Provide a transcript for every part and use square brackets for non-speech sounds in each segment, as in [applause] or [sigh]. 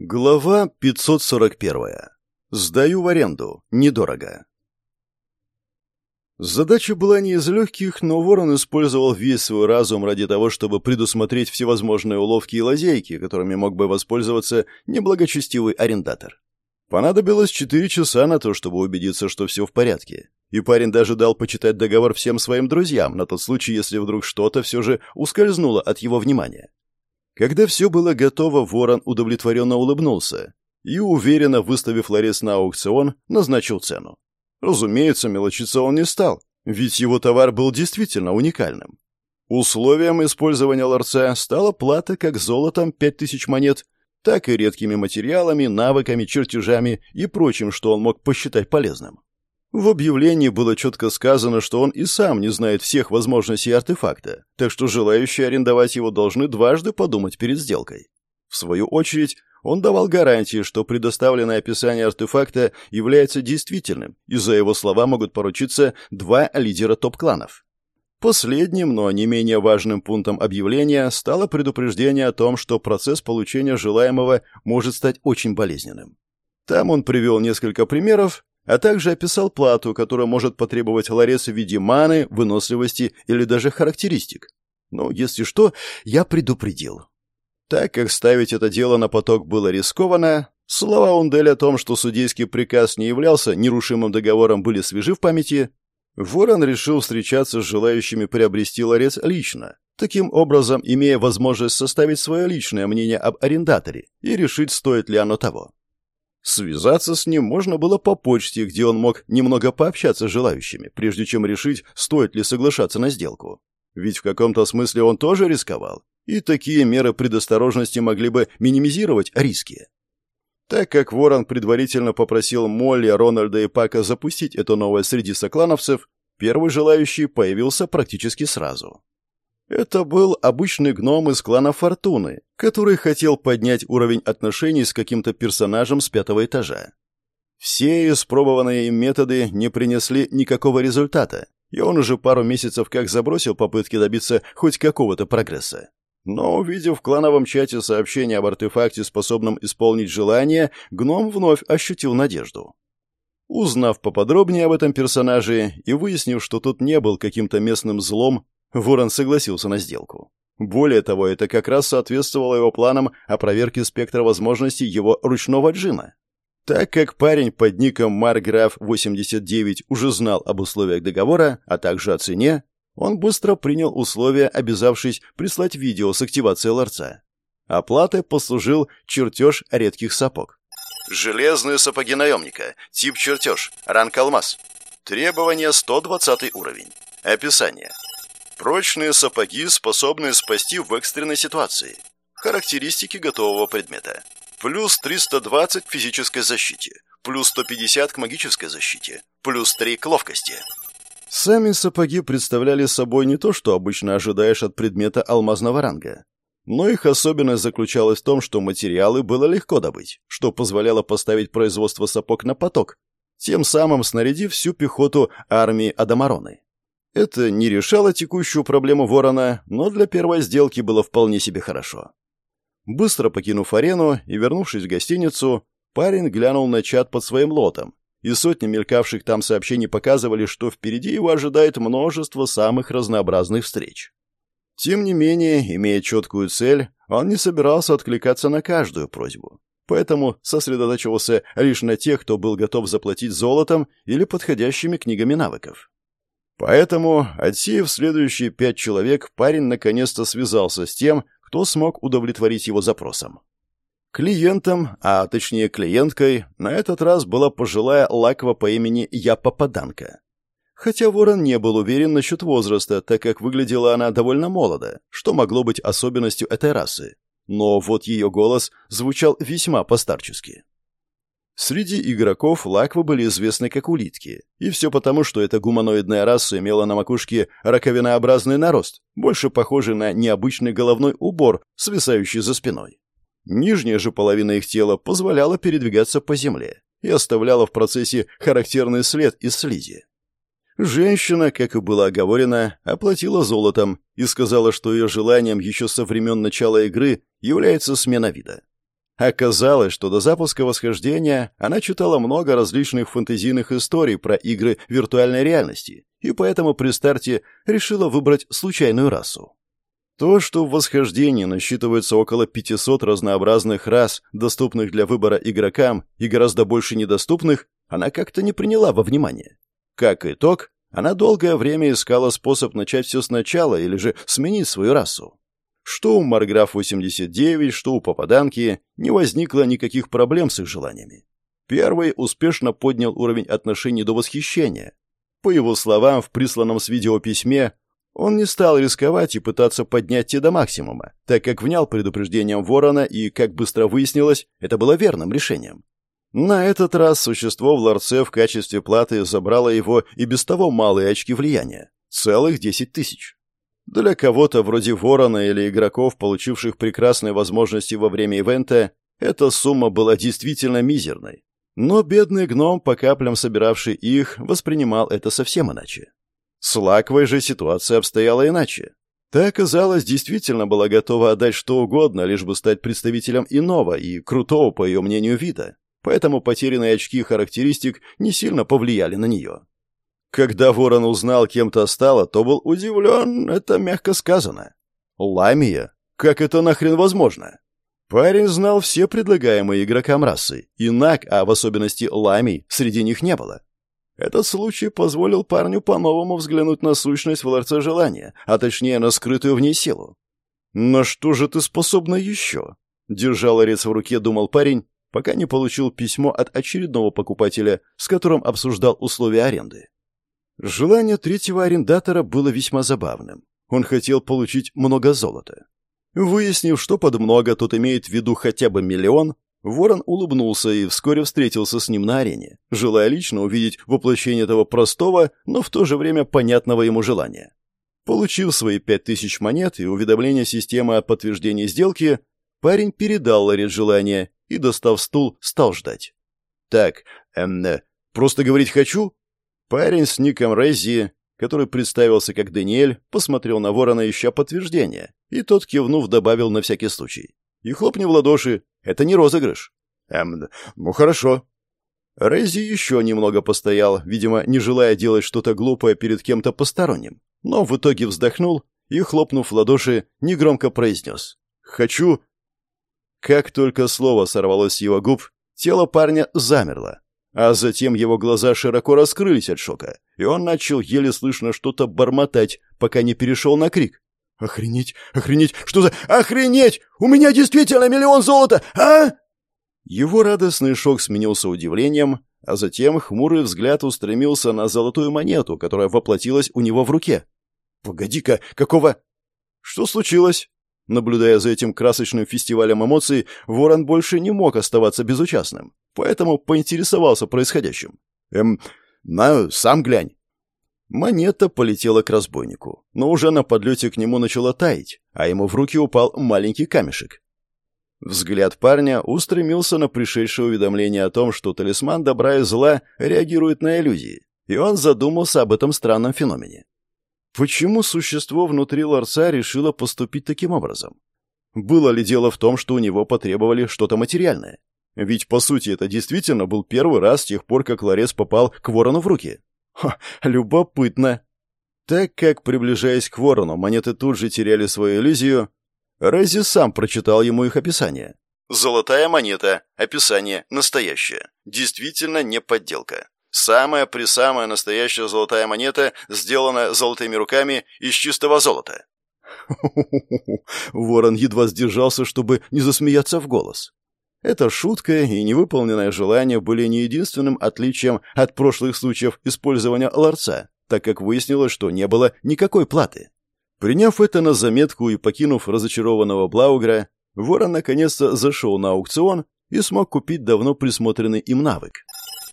Глава 541. Сдаю в аренду. Недорого. Задача была не из легких, но Ворон использовал весь свой разум ради того, чтобы предусмотреть всевозможные уловки и лазейки, которыми мог бы воспользоваться неблагочестивый арендатор. Понадобилось четыре часа на то, чтобы убедиться, что все в порядке. И парень даже дал почитать договор всем своим друзьям, на тот случай, если вдруг что-то все же ускользнуло от его внимания. Когда все было готово, Ворон удовлетворенно улыбнулся и, уверенно выставив ларец на аукцион, назначил цену. Разумеется, мелочиться он не стал, ведь его товар был действительно уникальным. Условием использования ларца стала плата как золотом 5000 монет, так и редкими материалами, навыками, чертежами и прочим, что он мог посчитать полезным. В объявлении было четко сказано, что он и сам не знает всех возможностей артефакта, так что желающие арендовать его должны дважды подумать перед сделкой. В свою очередь, он давал гарантии, что предоставленное описание артефакта является действительным, и за его слова могут поручиться два лидера топ-кланов. Последним, но не менее важным пунктом объявления стало предупреждение о том, что процесс получения желаемого может стать очень болезненным. Там он привел несколько примеров, а также описал плату, которую может потребовать ларец в виде маны, выносливости или даже характеристик. Ну, если что, я предупредил. Так как ставить это дело на поток было рискованно, слова Ундель о том, что судейский приказ не являлся нерушимым договором, были свежи в памяти, Ворон решил встречаться с желающими приобрести ларец лично, таким образом имея возможность составить свое личное мнение об арендаторе и решить, стоит ли оно того. Связаться с ним можно было по почте, где он мог немного пообщаться с желающими, прежде чем решить, стоит ли соглашаться на сделку. Ведь в каком-то смысле он тоже рисковал, и такие меры предосторожности могли бы минимизировать риски. Так как Ворон предварительно попросил Молли, Рональда и Пака запустить это новое среди соклановцев, первый желающий появился практически сразу. Это был обычный гном из клана Фортуны, который хотел поднять уровень отношений с каким-то персонажем с пятого этажа. Все испробованные им методы не принесли никакого результата, и он уже пару месяцев как забросил попытки добиться хоть какого-то прогресса. Но, увидев в клановом чате сообщение об артефакте, способном исполнить желание, гном вновь ощутил надежду. Узнав поподробнее об этом персонаже и выяснив, что тот не был каким-то местным злом, Ворон согласился на сделку. Более того, это как раз соответствовало его планам о проверке спектра возможностей его ручного джина. Так как парень под ником Марграф 89 уже знал об условиях договора, а также о цене, он быстро принял условия, обязавшись прислать видео с активацией ларца. Оплатой послужил чертеж редких сапог. Железные сапоги наемника. Тип чертеж. Ранг алмаз. Требование 120 уровень. Описание. Прочные сапоги, способные спасти в экстренной ситуации. Характеристики готового предмета. Плюс 320 к физической защите. Плюс 150 к магической защите. Плюс 3 к ловкости. Сами сапоги представляли собой не то, что обычно ожидаешь от предмета алмазного ранга. Но их особенность заключалась в том, что материалы было легко добыть, что позволяло поставить производство сапог на поток, тем самым снарядив всю пехоту армии Адамароны. Это не решало текущую проблему ворона, но для первой сделки было вполне себе хорошо. Быстро покинув арену и вернувшись в гостиницу, парень глянул на чат под своим лотом, и сотни мелькавших там сообщений показывали, что впереди его ожидает множество самых разнообразных встреч. Тем не менее, имея четкую цель, он не собирался откликаться на каждую просьбу, поэтому сосредоточивался лишь на тех, кто был готов заплатить золотом или подходящими книгами навыков. Поэтому, отсеяв следующие пять человек, парень наконец-то связался с тем, кто смог удовлетворить его запросам. Клиентом, а точнее клиенткой, на этот раз была пожилая лаква по имени Я Попаданка. Хотя Ворон не был уверен насчет возраста, так как выглядела она довольно молодо, что могло быть особенностью этой расы. Но вот ее голос звучал весьма постарчески. Среди игроков лаквы были известны как улитки. И все потому, что эта гуманоидная раса имела на макушке раковинообразный нарост, больше похожий на необычный головной убор, свисающий за спиной. Нижняя же половина их тела позволяла передвигаться по земле и оставляла в процессе характерный след из слизи. Женщина, как и было оговорено, оплатила золотом и сказала, что ее желанием еще со времен начала игры является смена вида. Оказалось, что до запуска восхождения она читала много различных фэнтезийных историй про игры виртуальной реальности, и поэтому при старте решила выбрать случайную расу. То, что в восхождении насчитывается около 500 разнообразных рас, доступных для выбора игрокам, и гораздо больше недоступных, она как-то не приняла во внимание. Как итог, она долгое время искала способ начать все сначала или же сменить свою расу. Что у Марграф-89, что у Попаданки, не возникло никаких проблем с их желаниями. Первый успешно поднял уровень отношений до восхищения. По его словам, в присланном с видеописьме он не стал рисковать и пытаться поднять те до максимума, так как внял предупреждением Ворона и, как быстро выяснилось, это было верным решением. На этот раз существо в ларце в качестве платы забрало его и без того малые очки влияния — целых десять тысяч. Для кого-то вроде Ворона или игроков, получивших прекрасные возможности во время ивента, эта сумма была действительно мизерной. Но бедный гном, по каплям собиравший их, воспринимал это совсем иначе. С Лаквой же ситуация обстояла иначе. Та, оказалось, действительно была готова отдать что угодно, лишь бы стать представителем иного и крутого, по ее мнению, вида. Поэтому потерянные очки характеристик не сильно повлияли на нее. Когда Ворон узнал, кем то стала, то был удивлен, это мягко сказано. Ламия? Как это нахрен возможно? Парень знал все предлагаемые игрокам расы, и а в особенности Ламий, среди них не было. Этот случай позволил парню по-новому взглянуть на сущность в ларце желания, а точнее на скрытую в ней силу. «На что же ты способна еще?» Держа ларец в руке, думал парень, пока не получил письмо от очередного покупателя, с которым обсуждал условия аренды. Желание третьего арендатора было весьма забавным. Он хотел получить много золота. Выяснив, что под много тот имеет в виду хотя бы миллион, Ворон улыбнулся и вскоре встретился с ним на арене, желая лично увидеть воплощение этого простого, но в то же время понятного ему желания. Получив свои пять тысяч монет и уведомление системы о подтверждении сделки, парень передал Ларет желание и, достав стул, стал ждать. «Так, эм, э, просто говорить хочу?» Парень с ником Реззи, который представился как Даниэль, посмотрел на ворона, ища подтверждения, и тот, кивнув, добавил на всякий случай. «И хлопни в ладоши. Это не розыгрыш». «Эм, ну хорошо». Реззи еще немного постоял, видимо, не желая делать что-то глупое перед кем-то посторонним, но в итоге вздохнул и, хлопнув в ладоши, негромко произнес. «Хочу...» Как только слово сорвалось с его губ, тело парня замерло, а затем его глаза широко раскрылись от шока, и он начал еле слышно что-то бормотать, пока не перешел на крик. «Охренеть! Охренеть! Что за... Охренеть! У меня действительно миллион золота! А?» Его радостный шок сменился удивлением, а затем хмурый взгляд устремился на золотую монету, которая воплотилась у него в руке. «Погоди-ка, какого...» «Что случилось?» Наблюдая за этим красочным фестивалем эмоций, Ворон больше не мог оставаться безучастным, поэтому поинтересовался происходящим. «Эм, на, сам глянь». Монета полетела к разбойнику, но уже на подлете к нему начала таять, а ему в руки упал маленький камешек. Взгляд парня устремился на пришедшее уведомление о том, что талисман добра и зла реагирует на иллюзии, и он задумался об этом странном феномене. Почему существо внутри ларца решило поступить таким образом? Было ли дело в том, что у него потребовали что-то материальное? Ведь, по сути, это действительно был первый раз с тех пор, как ларец попал к ворону в руки. Ха, любопытно. Так как, приближаясь к ворону, монеты тут же теряли свою иллюзию, Рези сам прочитал ему их описание. «Золотая монета. Описание. Настоящее. Действительно не подделка. Самая-присамая настоящая золотая монета, сделанная золотыми руками из чистого золота. [laughs] Ворон едва сдержался, чтобы не засмеяться в голос. Эта шутка и невыполненное желание были не единственным отличием от прошлых случаев использования ларца, так как выяснилось, что не было никакой платы. Приняв это на заметку и покинув разочарованного Блаугра, Ворон наконец-то зашел на аукцион и смог купить давно присмотренный им навык.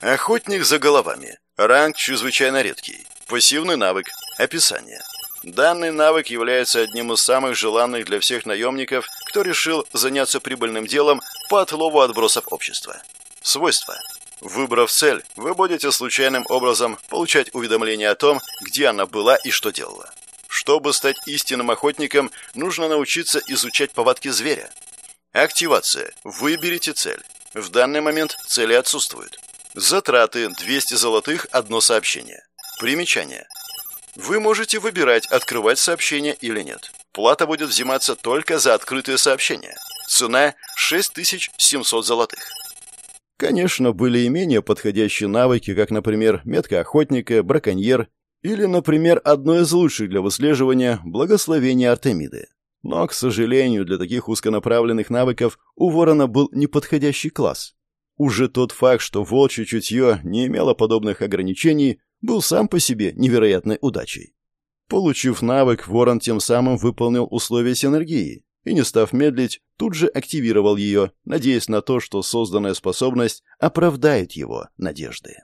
Охотник за головами. Ранг чрезвычайно редкий. Пассивный навык. Описание. Данный навык является одним из самых желанных для всех наемников, кто решил заняться прибыльным делом по отлову отбросов общества. Свойства. Выбрав цель, вы будете случайным образом получать уведомления о том, где она была и что делала. Чтобы стать истинным охотником, нужно научиться изучать повадки зверя. Активация. Выберите цель. В данный момент цели отсутствуют. Затраты 200 золотых одно сообщение. Примечание. Вы можете выбирать, открывать сообщение или нет. Плата будет взиматься только за открытые сообщения. Цена 6700 золотых. Конечно, были и менее подходящие навыки, как, например, метка охотника, браконьер или, например, одно из лучших для выслеживания – благословение Артемиды. Но, к сожалению, для таких узконаправленных навыков у ворона был неподходящий класс. Уже тот факт, что волчье чутье не имело подобных ограничений, был сам по себе невероятной удачей. Получив навык, ворон тем самым выполнил условия синергии и, не став медлить, тут же активировал ее, надеясь на то, что созданная способность оправдает его надежды.